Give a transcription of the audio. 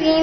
كثير